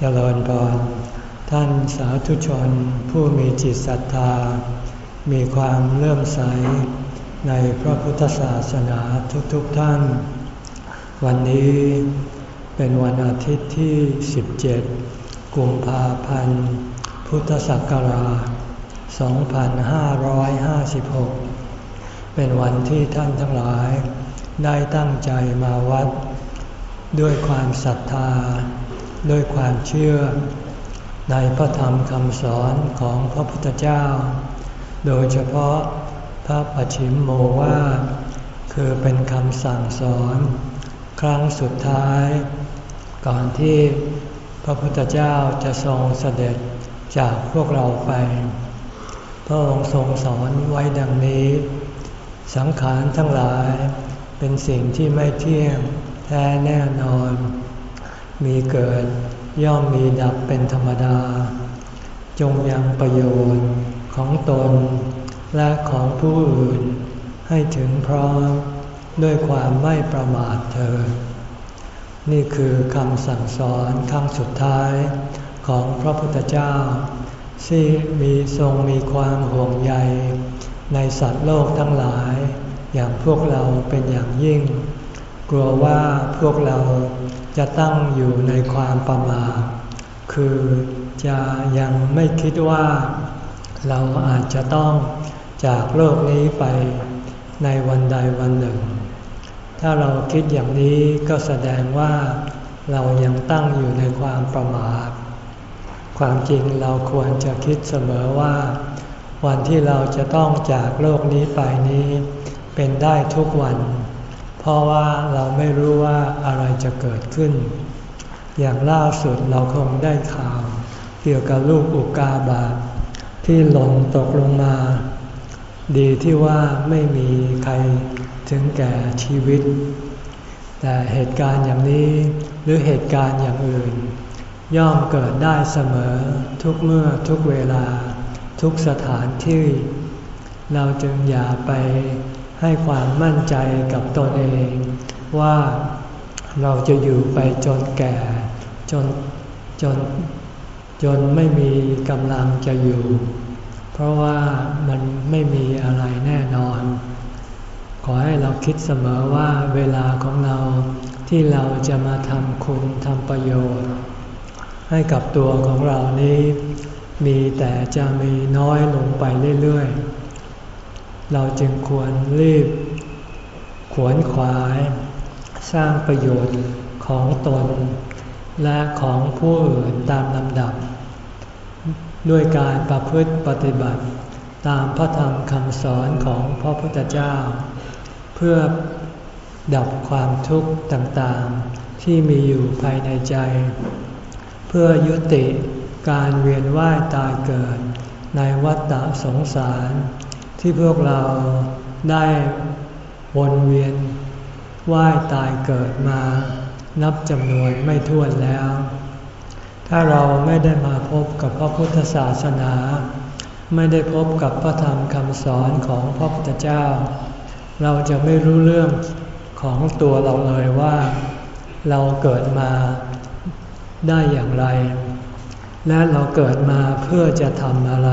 เจริญพรท่านสาธุชนผู้มีจิตศรัทธา มีความเลื่อมใสในพระพุทธศาสนาทุกๆทท่าน วันนี้เป็นวันอาทิตย์ที่ 17 กุมภาพันธ์ พุทธศักราช 2556 เป็นวันที่ท่านทั้งหลายได้ตั้งใจมาวัด ด้วยความศรัทธา ด้วยความเชื่อ ในพระธรรมคำสอนของพระพุทธเจ้า โดยเฉพาะพระปัจฉิมโมวาคือเป็นคำสั่งสอน ครั้งสุดท้าย ก่อนที่พระพุทธเจ้าจะทรงเสด็จจากพวกเราไป พระองค์ทรงสอนไว้ดังนี้ สังขารทั้งหลายเป็นสิ่งที่ไม่เที่ยงแท้แน่นอน มีเกิดย่อมมีดับเป็นธรรมดา จงยังประโยชน์ของตน และของผู้อื่นให้ถึงพร้อมด้วยความไม่ประมาทเธอ นี่คือคำสั่งสอนคำสุดท้ายของพระพุทธเจ้าที่มีทรงมีความห่วงใย ในสัตว์โลกทั้งหลาย อย่างพวกเราเป็นอย่างยิ่ง กลัวว่าพวกเรา จะตั้งอยู่ในความประมาทคือจะยังไม่คิดว่าเราอาจจะต้องจากโลกนี้ไปในวันใดวันหนึ่ง ถ้าเราคิดอย่างนี้ก็แสดงว่าเรายังตั้งอยู่ในความประมาท ความจริงเราควรจะคิดเสมอว่า วันที่เราจะต้องจากโลกนี้ไปนี้ เป็นได้ทุกวัน เพราะว่าเราไม่รู้ว่าอะไรจะเกิดขึ้น อย่างล่าสุดเราคงได้ข่าว เกี่ยวกับลูกอุกาบาตที่หล่นตกลงมา ดีที่ว่าไม่มีใครถึงแก่ชีวิต แต่เหตุการณ์อย่างนี้หรือเหตุการณ์อย่างอื่น ย่อมเกิดได้เสมอทุกเมื่อทุกเวลา ทุกสถานที่ เราจึงอย่าไป ให้ความมั่นใจกับตนเองว่าเราจะอยู่ไปจนแก่ จนจนจนไม่มีกำลังจะอยู่ เพราะว่ามันไม่มีอะไรแน่นอน ขอให้เราคิดเสมอว่าเวลาของเราที่เราจะมาทำคุณทำประโยชน์ ให้กับตัวของเรานี้ มีแต่จะมีน้อยลงไปเรื่อยๆ เราจึงควรรีบขวนขวาย สร้างประโยชน์ของตน และของผู้อื่นตามลำดับ ด้วยการประพฤติปฏิบัติ ตามพระธรรมคำสอนของพระพุทธเจ้า เพื่อดับความทุกข์ต่างๆ ที่มีอยู่ภายในใจ เพื่อยุติการเวียนว่ายตายเกิดในวัฏฏะสงสาร ที่พวกเราได้วนเวียนว่ายตายเกิดมา นับจำนวนไม่ถ้วนแล้ว ถ้าเราไม่ได้มาพบกับพระพุทธศาสนา ไม่ได้พบกับพระธรรมคำสอนของพระพุทธเจ้า เราจะไม่รู้เรื่องของตัวเราเลยว่า เราเกิดมาได้อย่างไร และเราเกิดมาเพื่อจะทำอะไร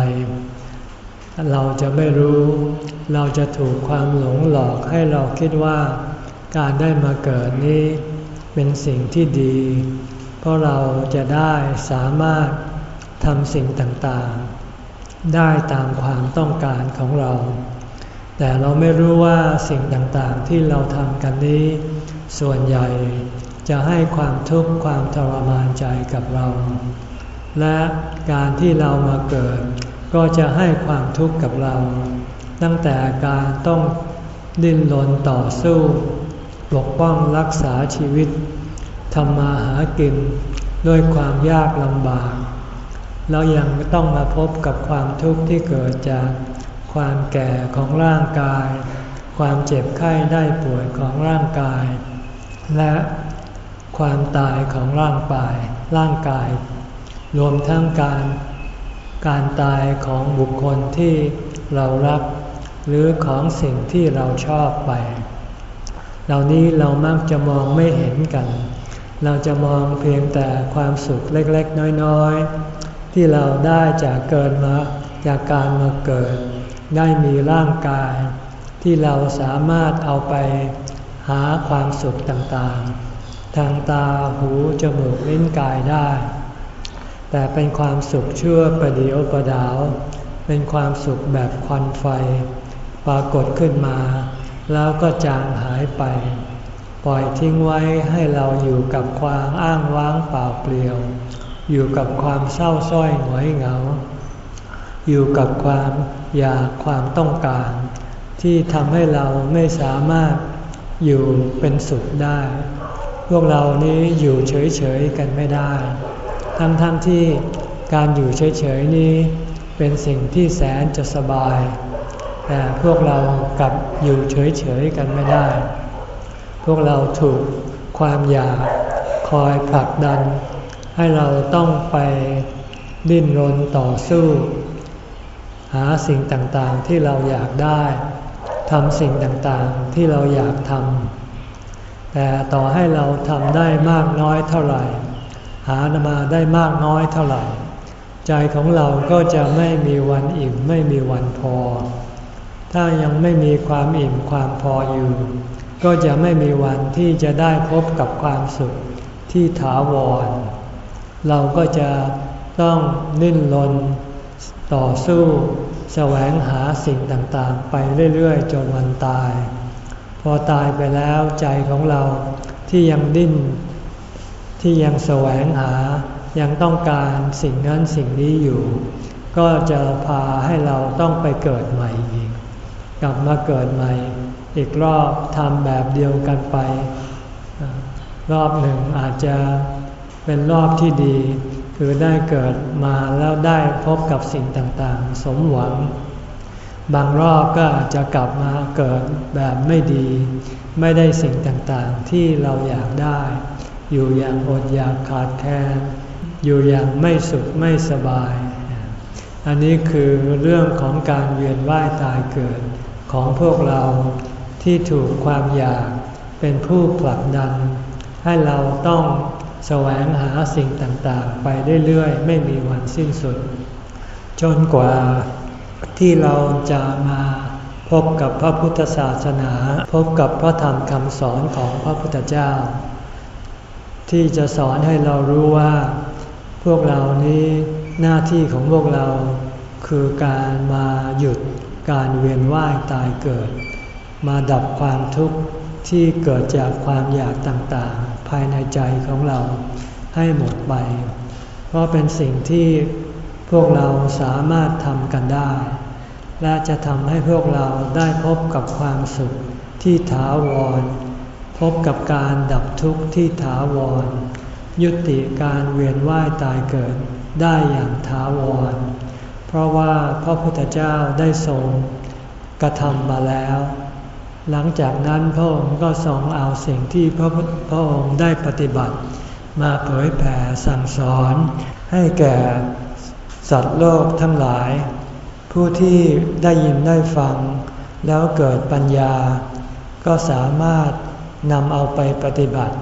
เราจะไม่รู้ เราจะถูกความหลงหลอกให้เราคิดว่า การได้มาเกิดนี้เป็นสิ่งที่ดี เพราะเราจะได้สามารถทำสิ่งต่างๆ ได้ตามความต้องการของเรา แต่เราไม่รู้ว่าสิ่งต่างๆที่เราทำกันนี้ ส่วนใหญ่จะให้ความทุกข์ความทรมานใจกับเรา และการที่เรามาเกิด ก็จะให้ความทุกข์กับเรา ตั้งแต่การต้องดิ้นรนต่อสู้ ปกป้องรักษาชีวิตทำมาหากินด้วยความยากลำบากเรายังต้องมาพบกับความทุกข์ที่เกิดจากความแก่ของร่างกาย ความเจ็บไข้ได้ป่วยของร่างกาย และความตายของร่างกายร่างกาย รวมทั้งการ การตายของบุคคลที่เรารัก หรือของสิ่งที่เราชอบไป เหล่านี้เรามักจะมองไม่เห็นกัน เราจะมองเพียงแต่ความสุขเล็กๆ น้อยๆ ที่เราได้จากเกิดมาจากการมาเกิด ได้มีร่างกาย ที่เราสามารถเอาไปหาความสุขต่างๆ ทางตาหูจมูกลิ้นกายได้ แต่เป็นความสุขชั่วประเดียวประดาว เป็นความสุขแบบควันไฟ ปรากฏขึ้นมา แล้วก็จางหายไป ปล่อยทิ้งไว้ให้เราอยู่กับความอ้างว้างเปล่าเปลี่ยว อยู่กับความเศร้าส้อยหงอยเหงา อยู่กับความอยากความต้องการ ที่ทำให้เราไม่สามารถอยู่เป็นสุขได้ พวกเรานี้อยู่เฉยๆกันไม่ได้ ทั้งๆทที่การอยู่เฉยๆนี้เป็นสิ่งที่แสนจะสบาย แต่พวกเรากลับอยู่เฉยๆกันไม่ได้ พวกเราถูกความอยากคอยผลักดัน ให้เราต้องไปดิ้นรนต่อสู้ หาสิ่งต่างๆที่เราอยากได้ทำสิ่งต่างๆที่เราอยากทำแต่ต่อให้เราทำได้มากน้อยเท่าไหร่ หามาได้มากน้อยเท่าไหร่ ใจของเราก็จะไม่มีวันอิ่มไม่มีวันพอ ถ้ายังไม่มีความอิ่มความพออยู่ ก็จะไม่มีวันที่จะได้พบกับความสุขที่ถาวร เราก็จะต้องนิ่นรนต่อสู้แสวงหาสิ่งต่างๆ ไปเรื่อยๆ จนวันตาย พอตายไปแล้วใจของเราที่ยังดิ้น ที่ยังแสวงหายังต้องการสิ่งนั้นสิ่งนี้อยู่ ก็จะพาให้เราต้องไปเกิดใหม่อีก กลับมาเกิดใหม่ อีกรอบทำแบบเดียวกันไป รอบหนึ่งอาจจะเป็นรอบที่ดี คือได้เกิดมาแล้วได้พบกับสิ่งต่างๆ สมหวัง บางรอบก็อาจจะกลับมาเกิดแบบไม่ดี ไม่ได้สิ่งต่างๆที่เราอยากได้ อยู่อย่างอดอยากขาดแคลนอยู่อย่างไม่สุขไม่สบาย อันนี้คือเรื่องของการเวียนว่ายตายเกิดของพวกเราที่ถูกความอยากเป็นผู้ผลักดัน ให้เราต้องแสวงหาสิ่งต่างๆ ไปเรื่อยๆ ไม่มีวันสิ้นสุด จนกว่าที่เราจะมาพบกับพระพุทธศาสนา พบกับพระธรรมคำสอนของพระพุทธเจ้า ที่จะสอนให้เรารู้ว่า พวกเรานี้หน้าที่ของพวกเราคือการมาหยุดการเวียนว่ายตายเกิด มาดับความทุกข์ที่เกิดจากความอยากต่างๆ ภายในใจของเราให้หมดไป เพราะเป็นสิ่งที่พวกเราสามารถทำกันได้ และจะทำให้พวกเราได้พบกับความสุขที่ถาวร พบกับการดับทุกข์ที่ถาวร ยุติการเวียนว่ายตายเกิดได้อย่างถาวร เพราะว่าพระพุทธเจ้าได้ทรงกระทำมาแล้ว หลังจากนั้นพระองค์ก็ทรงเอาสิ่งที่พระพระองค์ได้ปฏิบัติ มาเผยแผ่สั่งสอนให้แก่สัตว์โลกทั้งหลาย ผู้ที่ได้ยินได้ฟัง แล้วเกิดปัญญา ก็สามารถ นำเอาไปปฏิบัติ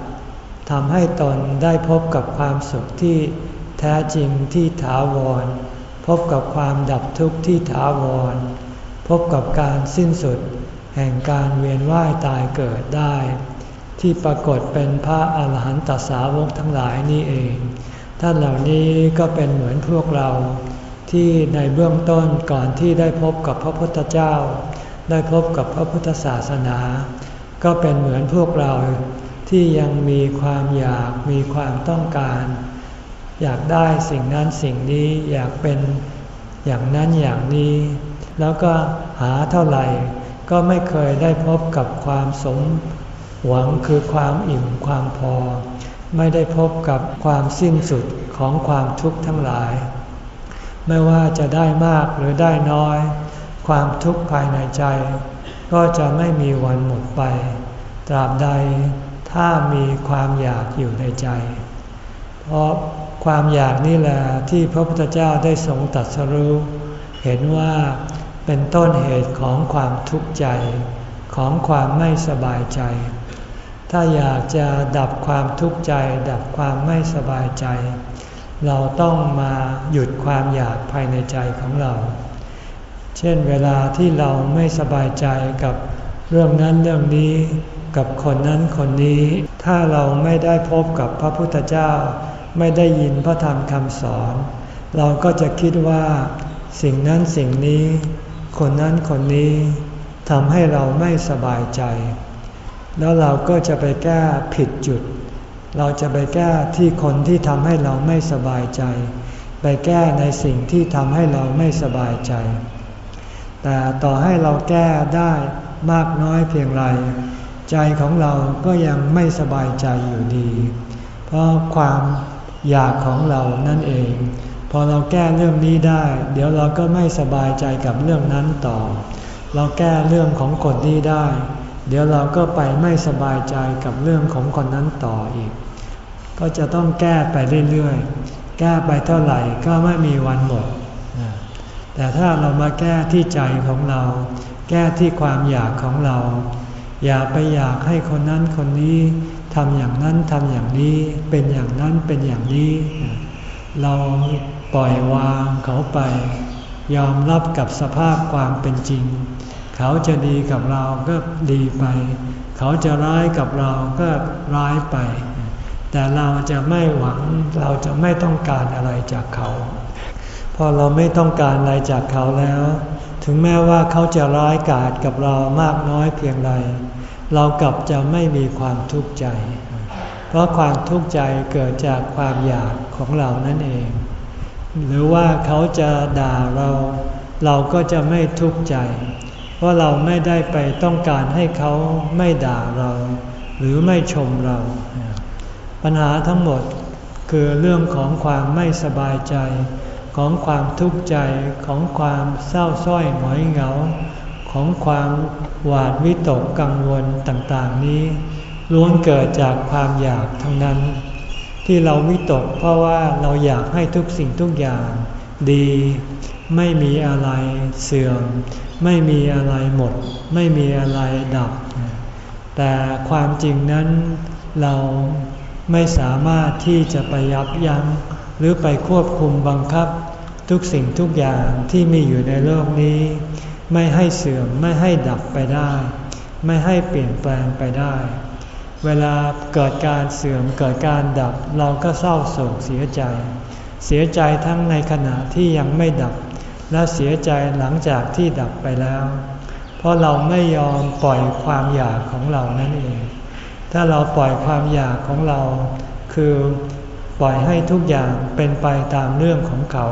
ทำให้ตนได้พบกับความสุขที่แท้จริงที่ถาวร พบกับความดับทุกข์ที่ถาวร พบกับการสิ้นสุด แห่งการเวียนว่ายตายเกิดได้ ที่ปรากฏเป็นพระอาหารหันตสาวกทั้งหลายนี่เอง ท่านเหล่านี้ก็เป็นเหมือนพวกเรา ที่ในเบื้องต้นก่อนที่ได้พบกับพระพุทธเจ้า ได้พบกับพระพุทธศาสนา ก็เป็นเหมือนพวกเราที่ยังมีความอยากมีความต้องการ อยากได้สิ่งนั้นสิ่งนี้อยากเป็นอย่างนั้นอย่างนี้ แล้วก็หาเท่าไหร่ ก็ไม่เคยได้พบกับความสมหวังคือความอิ่มความพอ ไม่ได้พบกับความสิ้นสุดของความทุกข์ทั้งหลาย ไม่ว่าจะได้มากหรือได้น้อย ความทุกข์ภายในใจ ก็จะไม่มีวันหมดไป ตราบใดถ้ามีความอยากอยู่ในใจ เพราะความอยากนี่แหละที่พระพุทธเจ้าได้ทรงตัดสรู้ เห็นว่าเป็นต้นเหตุของความทุกข์ใจ ของความไม่สบายใจ ถ้าอยากจะดับความทุกข์ใจ ดับความไม่สบายใจ เราต้องมาหยุดความอยากภายในใจของเรา เช่นเวลาที่เราไม่สบายใจกับเรื่องนั้นเรื่องนี้กับคนนั้นคนนี้ ถ้าเราไม่ได้พบกับพระพุทธเจ้า ไม่ได้ยินพระธรรมคำสอน เราก็จะคิดว่า สิ่งนั้นสิ่งนี้ คนนั้นคนนี้ทำให้เราไม่สบายใจ แล้วเราก็จะไปแก้ผิดจุด เราจะไปแก้ที่คนที่ทำให้เราไม่สบายใจ ไปแก้ในสิ่งที่ทำให้เราไม่สบายใจ แต่ต่อให้เราแก้ได้มากน้อยเพียงไรใจของเราก็ยังไม่สบายใจอยู่ดี เพราะความอยากของเรานั่นเอง พอเราแก้เรื่องนี้ได้ เดี๋ยวเราก็ไม่สบายใจกับเรื่องนั้นต่อ เราแก้เรื่องของคนนี้ได้ เดี๋ยวเราก็ไปไม่สบายใจกับเรื่องของคนนั้นต่ออีก ก็จะต้องแก้ไปเรื่อยๆ แก้ไปเท่าไหร่ก็ไม่มีวันหมด แต่ถ้าเรามาแก้ที่ใจของเรา แก้ที่ความอยากของเรา อย่าไปอยากให้คนนั้นคนนี้ทำอย่างนั้นทำอย่างนี้ เป็นอย่างนั้นเป็นอย่างนี้ เราปล่อยวางเขาไป ยอมรับกับสภาพความเป็นจริง เขาจะดีกับเราก็ดีไป เขาจะร้ายกับเราก็ร้ายไป แต่เราจะไม่หวังเราจะไม่ต้องการอะไรจากเขา อเราไม่ต้องการอะไรจากเขาแล้ว ถึงแม้ว่าเขาจะร้ายกาจกับเรามากน้อยเพียงใดเรากลับจะไม่มีความทุกข์ใจ เพราะความทุกข์ใจเกิดจากความอยากของเรานั่นเอง หรือว่าเขาจะด่าเรา เราก็จะไม่ทุกข์ใจ เพราะเราไม่ได้ไปต้องการให้เขาไม่ด่าเรา หรือไม่ชมเรา ปัญหาทั้งหมดคือเรื่องของความไม่สบายใจ ของความทุกข์ใจของความเศร้าส้อยหงอยเหงา ของความหวาดวิตกกังวลต่างๆนี้ล้วนเกิดจากความอยากทั้งนั้น ที่เราวิตกเพราะว่าเราอยากให้ทุกสิ่งทุกอย่างดี ไม่มีอะไรเสื่อม ไม่มีอะไรหมด ไม่มีอะไรดับ แต่ความจริงนั้นเราไม่สามารถที่จะไปยับยั้ง หรือไปควบคุมบังคับ ทุกสิ่งทุกอย่างที่มีอยู่ในโลกนี้ ไม่ให้เสื่อมไม่ให้ดับไปได้ ไม่ให้เปลี่ยนแปลงไปได้ เวลาเกิดการเสื่อมเกิดการดับเราก็เศร้าโศกเสียใจ เสียใจทั้งในขณะที่ยังไม่ดับ และเสียใจหลังจากที่ดับไปแล้ว เพราะเราไม่ยอมปล่อยความอยากของเรานั่นเอง ถ้าเราปล่อยความอยากของเรา คือ ปล่อยให้ทุกอย่างเป็นไปตามเรื่องของเขา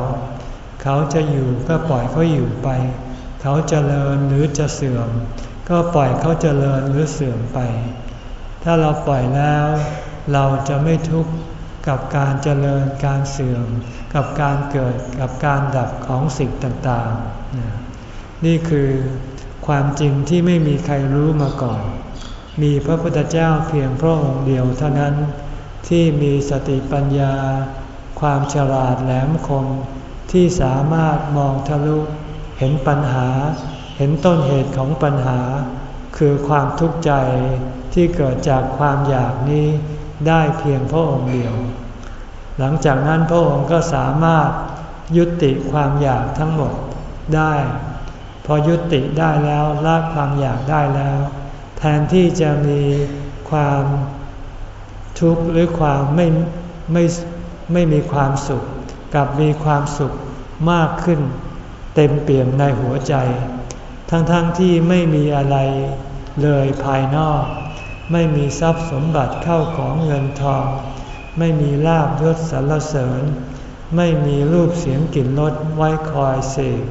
เขาจะอยู่ก็ปล่อยเขาอยู่ไป เขาจเจริญหรือจะเสื่อม ก็ปล่อยเขาจเจริญหรือเสื่อมไป ถ้าเราปล่อยแล้ว เราจะไม่ทุกข์กับการเจริญการเสื่อม กับการเกิดกับการดับของสิ่งต่างๆ นี่คือความจริงที่ไม่มีใครรู้มาก่อน มีพระพุทธเจ้าเพียงพระองค์เดียวเท่านั้น ที่มีสติปัญญา ความฉลาดแหลมคม ที่สามารถมองทะลุ เห็นปัญหา เห็นต้นเหตุของปัญหา คือความทุกข์ใจที่เกิดจากความอยากนี้ได้เพียงพระองค์เดียว หลังจากนั้นพระองค์ก็สามารถยุติความอยากทั้งหมดได้ พอยุติได้แล้วละความอยากได้แล้ว แทนที่จะมีความ ทุกข์หรือความไม่ไม่ไม่มีความสุข กับมีความสุขมากขึ้น เต็มเปี่ยมในหัวใจ ทั้งๆทที่ไม่มีอะไรเลยภายนอก ไม่มีทรัพย์สมบัติเข้าของเงินทอง ไม่มีลาบยศสรรเสริญ ไม่มีรูปเสียงกลิ่นรสไว้คอยเสก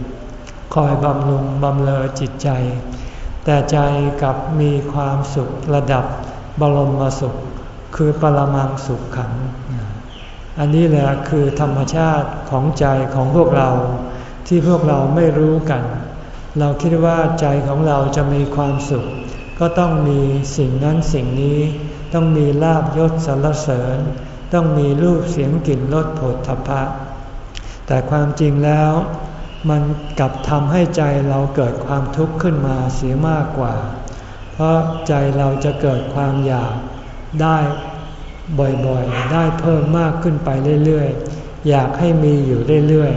คอยบำรุงบำเลอจิตใจ แต่ใจกับมีความสุขระดับบรมสุข คือปรมังสุขขัง อันนี้แหละคือธรรมชาติของใจของพวกเราที่พวกเราไม่รู้กัน เราคิดว่าใจของเราจะมีความสุข ก็ต้องมีสิ่งนั้นสิ่งนี้ ต้องมีลาบยศสรรเสริญ ต้องมีรูปเสียงกลิ่นรสผลทพะ แต่ความจริงแล้วมันกลับทำให้ใจเราเกิดความทุกข์ขึ้นมาเสียมากกว่า เพราะใจเราจะเกิดความอยาก ได้บ่อยๆ ได้เพิ่มมากขึ้นไปเรื่อยๆ อยากให้มีอยู่เรื่อย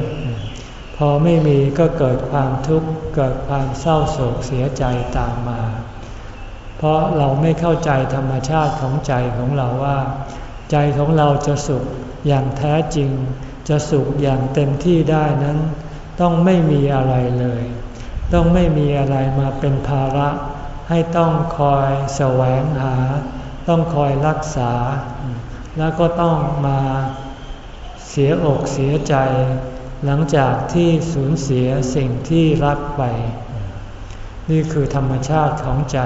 ๆ พอไม่มีก็เกิดความทุกข์ เกิดความเศร้าโศกเสียใจตามมา เพราะเราไม่เข้าใจธรรมชาติของใจของเราว่า ใจของเราจะสุขอย่างแท้จริง จะสุขอย่างเต็มที่ได้นั้น ต้องไม่มีอะไรเลย ต้องไม่มีอะไรมาเป็นภาระ ให้ต้องคอยแสวงหา ต้องคอยรักษา แล้วก็ต้องมาเสียอกเสียใจ หลังจากที่สูญเสียสิ่งที่รักไป นี่คือธรรมชาติของใจ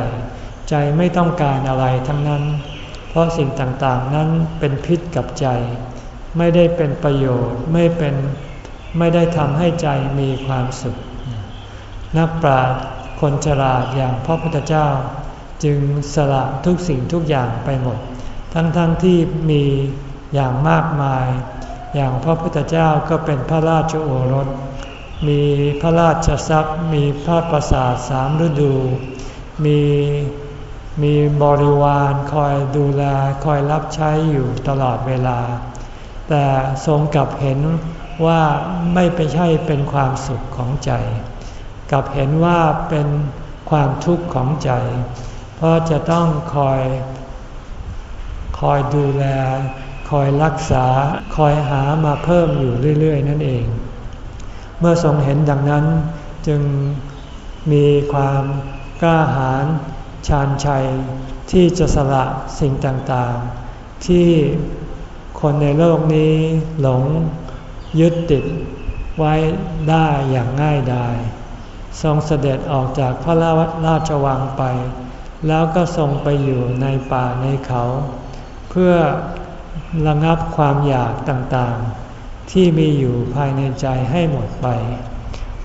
ใจไม่ต้องการอะไรทั้งนั้น เพราะสิ่งต่างๆนั้นเป็นพิษกับใจ ไม่ได้เป็นประโยชน์ไม่เป็นไม่ได้ทำให้ใจมีความสุข นักปราชญ์คนฉลาดอย่างพระพุทธเจ้า จึงสละทุกสิ่งทุกอย่างไปหมด ทั้งๆทที่มีอย่างมากมาย อย่างพระพุทธเจ้าก็เป็นพระราชโอรส มีพระราชทรัพย์ มีพระประสาทสามฤดู มีมีบริวารคอยดูแลคอยรับใช้อยู่ตลอดเวลา แต่ทรงกลับเห็นว่าไม่ไปใช่เป็นความสุขของใจ กลับเห็นว่าเป็นความทุกข์ของใจ เพราะจะต้องคอย คอยดูแล คอยรักษา คอยหามาเพิ่มอยู่เรื่อย ๆ นั่นเอง เมื่อทรงเห็นดังนั้นจึงมีความกล้าหาญชาญชัยที่จะสละสิ่งต่างๆ ที่คนในโลกนี้หลงยึดติดไว้ได้อย่างง่ายดาย ทรงเสด็จออกจากพระราชวังไป แล้วก็ทรงไปอยู่ในป่าในเขา เพื่อระงับความอยากต่างๆ ที่มีอยู่ภายในใจให้หมดไป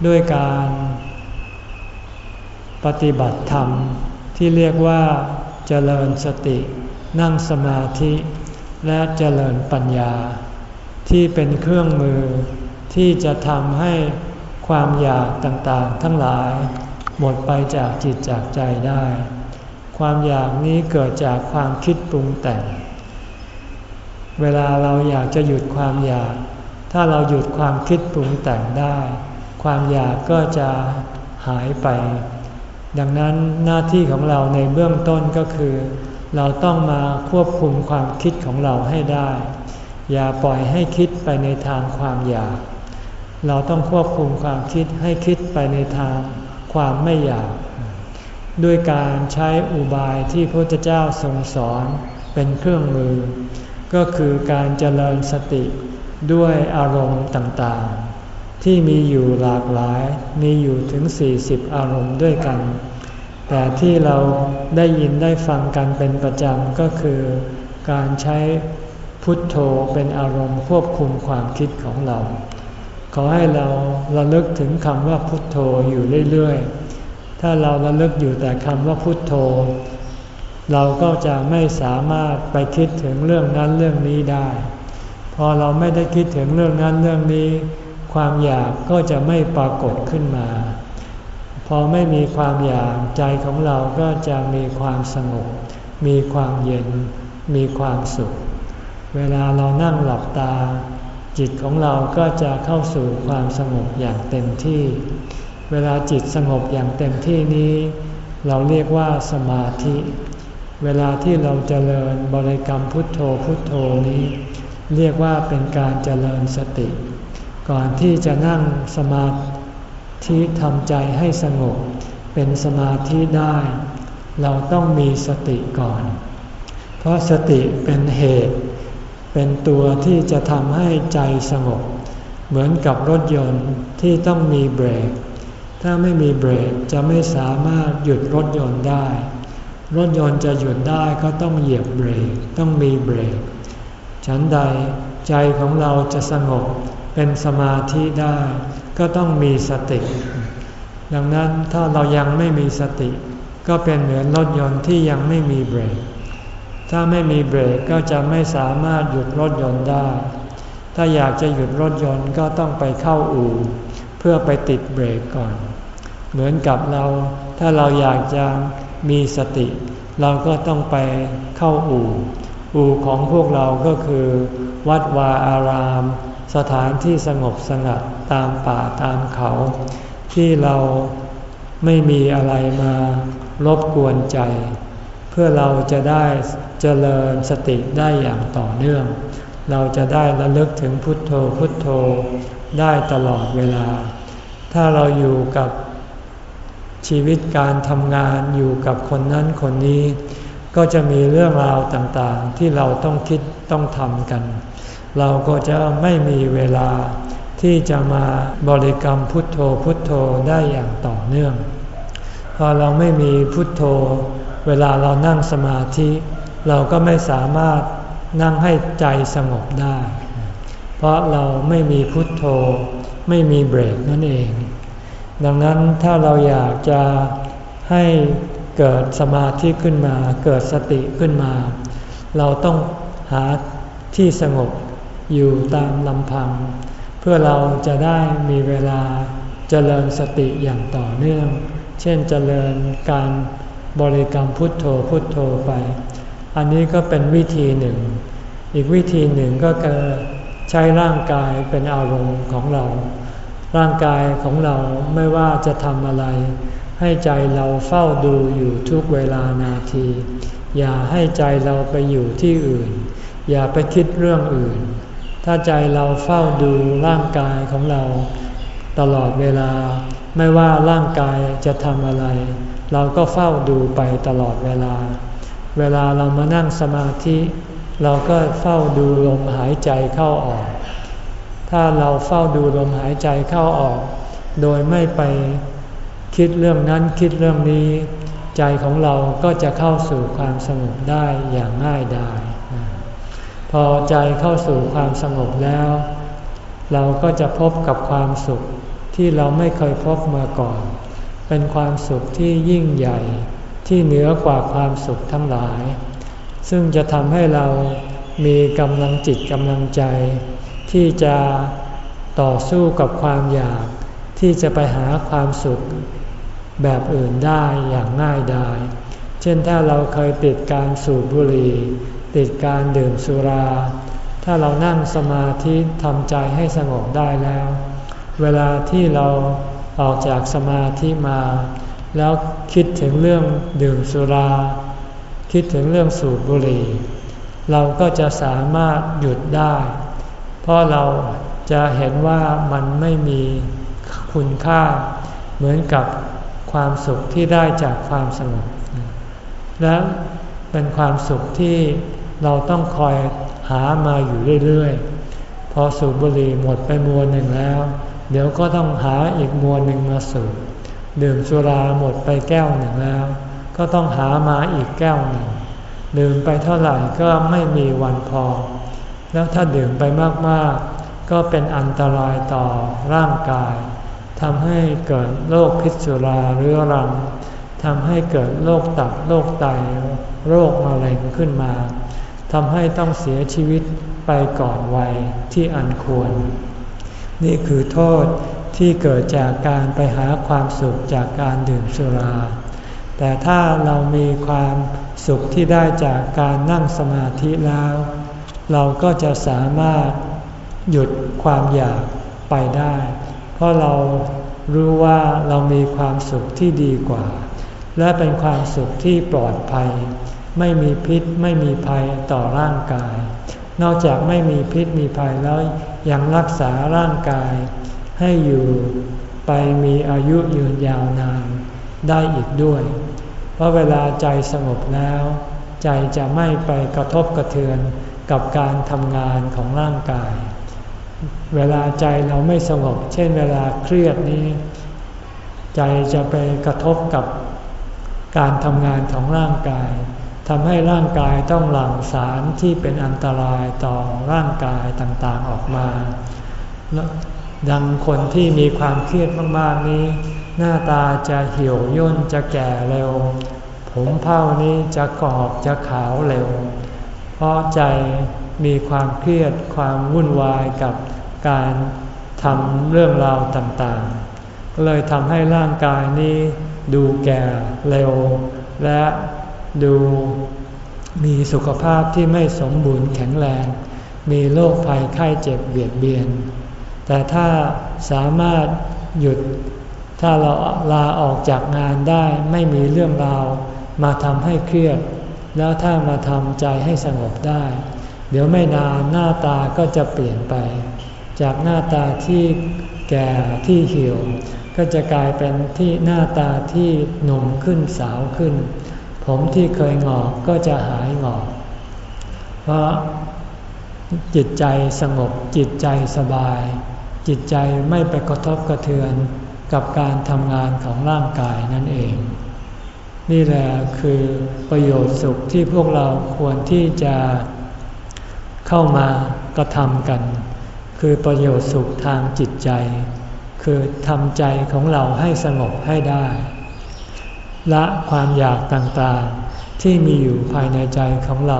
ด้วยการปฏิบัติธรรมที่เรียกว่าเจริญสติ นั่งสมาธิและเจริญปัญญา ที่เป็นเครื่องมือที่จะทำให้ความอยากต่างๆ ทั้งหลาย หมดไปจากจิตจากใจได้ ความอยากนี้เกิดจากความคิดปรุงแต่ง เวลาเราอยากจะหยุดความอยาก ถ้าเราหยุดความคิดปรุงแต่งได้ ความอยากก็จะหายไป ดังนั้นหน้าที่ของเราในเบื้องต้นก็คือ เราต้องมาควบคุมความคิดของเราให้ได้ อย่าปล่อยให้คิดไปในทางความอยาก เราต้องควบคุมความคิดให้คิดไปในทางความไม่อยาก ด้วยการใช้อุบายที่พระพุทธเจ้าทรงสอนเป็นเครื่องมือ ก็คือการเจริญสติด้วยอารมณ์ต่างๆ ที่มีอยู่หลากหลายมีอยู่ถึง 40 อารมณ์ด้วยกัน แต่ที่เราได้ยินได้ฟังกันเป็นประจำก็คือการใช้พุทโธเป็นอารมณ์ควบคุมความคิดของเรา ขอให้เราระลึกถึงคำว่าพุทโธอยู่เรื่อยๆ ถ้าเราระลึกอยู่แต่คำว่าพุทโธ เราก็จะไม่สามารถไปคิดถึงเรื่องนั้นเรื่องนี้ได้ พอเราไม่ได้คิดถึงเรื่องนั้นเรื่องนี้ ความอยากก็จะไม่ปรากฏขึ้นมา พอไม่มีความอยากใจของเราก็จะมีความสงบมีความเย็น มีความสุข เวลาเรานั่งหลับตา จิตของเราก็จะเข้าสู่ความสงบอย่างเต็มที่ เวลาจิตสงบอย่างเต็มที่นี้ เราเรียกว่าสมาธิ เวลาที่เราเจริญบริกรรมพุทโธพุทโธนี้ เรียกว่าเป็นการเจริญสติ ก่อนที่จะนั่งสมาธิทำใจให้สงบเป็นสมาธิได้ เราต้องมีสติก่อน เพราะสติเป็นเหตุ เป็นตัวที่จะทำให้ใจสงบ เหมือนกับรถยนต์ที่ต้องมีเบรก ถ้าไม่มีเบรกจะไม่สามารถหยุดรถยนต์ได้ รถยนต์จะหยุดได้ก็ต้องเหยียบเบรกต้องมีเบรก ฉันใดใจของเราจะสงบเป็นสมาธิได้ ก็ต้องมีสติ ดังนั้นถ้าเรายังไม่มีสติ ก็เป็นเหมือนรถยนต์ที่ยังไม่มีเบรก ถ้าไม่มีเบรกก็จะไม่สามารถหยุดรถยนต์ได้ ถ้าอยากจะหยุดรถยนต์ก็ต้องไปเข้าอู่ เพื่อไปติดเบรกก่อน เหมือนกับเราถ้าเราอยากจะมีสติ เราก็ต้องไปเข้าอู่ อู่ของพวกเราก็คือ วัดวาอาราม สถานที่สงบสงัดตามป่าตามเขา ที่เราไม่มีอะไรมารบกวนใจ เพื่อเราจะได้เจริญสติได้อย่างต่อเนื่อง เราจะได้ระลึกถึงพุทโธพุทโธได้ตลอดเวลา ถ้าเราอยู่กับชีวิตการทำงานอยู่กับคนนั้นคนนี้ ก็จะมีเรื่องราวต่างๆ ที่เราต้องคิดต้องทำกัน เราก็จะไม่มีเวลาที่จะมาบริกรรมพุทโธพุทโธได้อย่างต่อเนื่อง พอเราไม่มีพุทโธ เวลาเรานั่งสมาธิ เราก็ไม่สามารถนั่งให้ใจสงบได้ เพราะเราไม่มีพุทโธ ไม่มีเบรกนั่นเอง ดังนั้นถ้าเราอยากจะให้เกิดสมาธิขึ้นมา เกิดสติขึ้นมา เราต้องหาที่สงบอยู่ตามลำพัง เพื่อเราจะได้มีเวลาเจริญสติอย่างต่อเนื่อง เช่นเจริญการบริกรรมพุทโธพุทโธไป อันนี้ก็เป็นวิธีหนึ่ง อีกวิธีหนึ่งก็คือ ใช้ร่างกายเป็นอารมณ์ของเรา ร่างกายของเราไม่ว่าจะทำอะไร ให้ใจเราเฝ้าดูอยู่ทุกเวลานาที อย่าให้ใจเราไปอยู่ที่อื่น อย่าไปคิดเรื่องอื่น ถ้าใจเราเฝ้าดูร่างกายของเรา ตลอดเวลา ไม่ว่าร่างกายจะทำอะไร เราก็เฝ้าดูไปตลอดเวลา เวลาเรามานั่งสมาธิ เราก็เฝ้าดูลมหายใจเข้าออก ถ้าเราเฝ้าดูลมหายใจเข้าออก โดยไม่ไปคิดเรื่องนั้นคิดเรื่องนี้ ใจของเราก็จะเข้าสู่ความสงบได้อย่างง่ายดายพอใจเข้าสู่ความสงบแล้ว เราก็จะพบกับความสุขที่เราไม่เคยพบมาก่อน เป็นความสุขที่ยิ่งใหญ่ที่เหนือกว่าความสุขทั้งหลาย ซึ่งจะทำให้เรามีกำลังจิตกำลังใจ ที่จะต่อสู้กับความอยาก ที่จะไปหาความสุขแบบอื่นได้อย่างง่ายดาย เช่นถ้าเราเคยติดการสูบบุหรี่ติดการดื่มสุรา ถ้าเรานั่งสมาธิทำใจให้สงบได้แล้ว เวลาที่เราออกจากสมาธิมา แล้วคิดถึงเรื่องดื่มสุรา คิดถึงเรื่องสูบบุหรี่ เราก็จะสามารถหยุดได้ เพราะเราจะเห็นว่ามันไม่มีคุณค่า เหมือนกับความสุขที่ได้จากความสงบและเป็นความสุขที่เราต้องคอยหามาอยู่เรื่อยๆ พอสูบบุหรี่หมดไปมวลหนึ่งแล้ว เดี๋ยวก็ต้องหาอีกมวลหนึ่งมาสูบดื่มสุราหมดไปแก้วหนึ่งแล้ว ก็ต้องหามาอีกแก้วหนึ่งดื่มไปเท่าไหร่ก็ไม่มีวันพอ แล้วถ้าดื่มไปมากๆ ก็เป็นอันตรายต่อร่างกายทำให้เกิดโรคพิษสุราเรื้อรังทำให้เกิดโรคตับโรคไตโรคมะเร็งขึ้นมาทำให้ต้องเสียชีวิตไปก่อนวัยที่อันควร นี่คือโทษที่เกิดจากการไปหาความสุขจากการดื่มสุรา แต่ถ้าเรามีความสุขที่ได้จากการนั่งสมาธิแล้ว เราก็จะสามารถหยุดความอยากไปได้ เพราะเรารู้ว่าเรามีความสุขที่ดีกว่า และเป็นความสุขที่ปลอดภัย ไม่มีพิษไม่มีภัยต่อร่างกาย นอกจากไม่มีพิษมีภัยแล้วยังรักษาร่างกาย ให้อยู่ไปมีอายุยืนยาวนาน ได้อีกด้วย เพราะเวลาใจสงบแล้ว ใจจะไม่ไปกระทบกระเทือนกับการทำงานของร่างกาย เวลาใจเราไม่สงบ เช่นเวลาเครียดนี้ ใจจะไปกระทบกับการทำงานของร่างกายทำให้ร่างกายต้องหลั่งสารที่เป็นอันตรายต่อร่างกายต่างๆออกมา ดังคนที่มีความเครียดมากๆนี้ หน้าตาจะเหี่ยวย่นจะแก่เร็ว ผมเผ้านี้จะกรอบจะขาวเร็ว เพราะใจมีความเครียดความวุ่นวายกับการทำเรื่องราวต่างๆ ก็เลยทำให้ร่างกายนี้ดูแก่เร็ว และดูมีสุขภาพที่ไม่สมบูรณ์แข็งแรง มีโรคภัยไข้เจ็บเบียดเบียน แต่ถ้าสามารถหยุด ถ้าเราลาออกจากงานได้ไม่มีเรื่องราวมาทำให้เครียด แล้วถ้ามาทำใจให้สงบได้ เดี๋ยวไม่นานหน้าตาก็จะเปลี่ยนไป จากหน้าตาที่แก่ที่เหี่ยวก็จะกลายเป็นที่หน้าตาที่หนุ่มขึ้นสาวขึ้น ผมที่เคยหงอกก็จะหายหงอก เพราะจิตใจสงบจิตใจสบาย จิตใจไม่ไปกระทบกระเทือน กับการทำงานของร่างกายนั่นเอง นี่แหละคือประโยชน์สุขที่พวกเราควรที่จะเข้ามากระทำกัน คือประโยชน์สุขทางจิตใจ คือทำใจของเราให้สงบให้ได้ ละความอยากต่างๆ ที่มีอยู่ภายในใจของเรา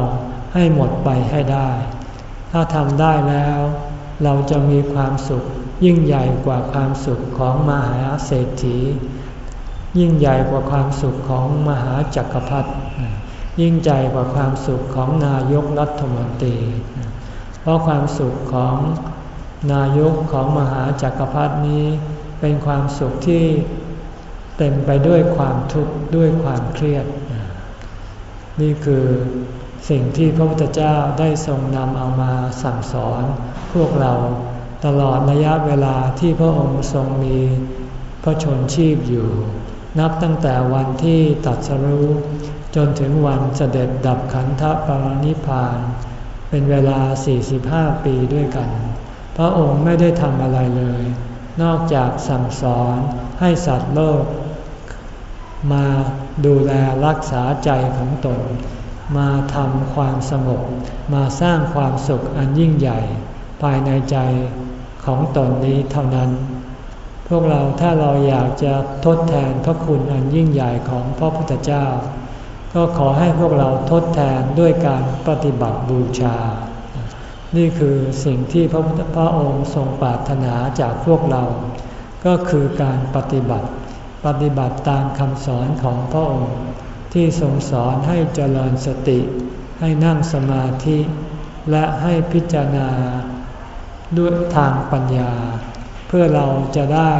ให้หมดไปให้ได้ ถ้าทำได้แล้ว เราจะมีความสุข ยิ่งใหญ่กว่าความสุขของมหาเศรษฐี ยิ่งใหญ่กว่าความสุขของมหาจักรพรรดิยิ่งใหญ่กว่าความสุขของนายกรัฐมนตรี เพราะความสุขของนายกของมหาจักรพรรดินี้ เป็นความสุขที่เต็มไปด้วยความทุกข์ด้วยความเครียด นี่คือสิ่งที่พระพุทธเจ้าได้ทรงนำเอามาสั่งสอนพวกเรา ตลอดระยะเวลาที่พระองค์ทรงมีพระชนชีพอยู่ นับตั้งแต่วันที่ตัดสรู้จนถึงวันเสด็จดับขันธปรินิพาน เป็นเวลา 45 ปีด้วยกัน พระองค์ไม่ได้ทำอะไรเลย นอกจากสั่งสอนให้สัตว์โลก มาดูแลรักษาใจของตน มาทำความสงบมาสร้างความสุขอันยิ่งใหญ่ ภายในใจ ของตนนี้เท่านั้น พวกเราถ้าเราอยากจะทดแทนพระคุณอันยิ่งใหญ่ของพระพุทธเจ้า ก็ขอให้พวกเราทดแทนด้วยการปฏิบัติบูชา นี่คือสิ่งที่พระพุทธพระองค์ทรงปรารถนาจากพวกเรา ก็คือการปฏิบัติ ปฏิบัติตามคำสอนของพระองค์ ที่ทรงสอนให้เจริญสติ ให้นั่งสมาธิ และให้พิจารณา ด้วยทางปัญญา เพื่อเราจะได้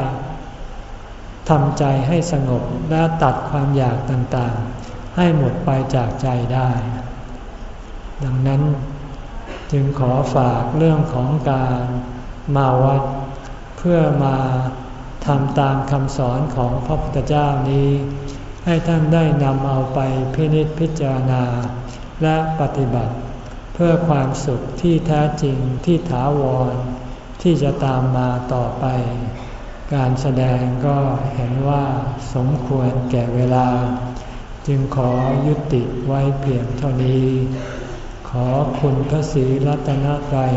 ทำใจให้สงบและตัดความอยากต่างๆ ให้หมดไปจากใจได้ ดังนั้นจึงขอฝากเรื่องของการมาวัด เพื่อมาทำตามคำสอนของพระพุทธเจ้านี้ ให้ท่านได้นำเอาไปพินิจพิจารณาและปฏิบัติ เพื่อความสุขที่แท้จริงที่ถาวร ที่จะตามมาต่อไป การแสดงก็เห็นว่าสมควรแก่เวลา จึงขอยุติไว้เพียงเท่านี้ ขอคุณพระศรีรัตนตรัย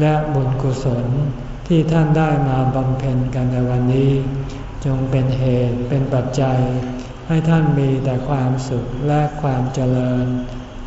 และบุญกุศลที่ท่านได้มาบำเพ็ญกันในวันนี้ จงเป็นเหตุเป็นปัจจัย ให้ท่านมีแต่ความสุขและความเจริญ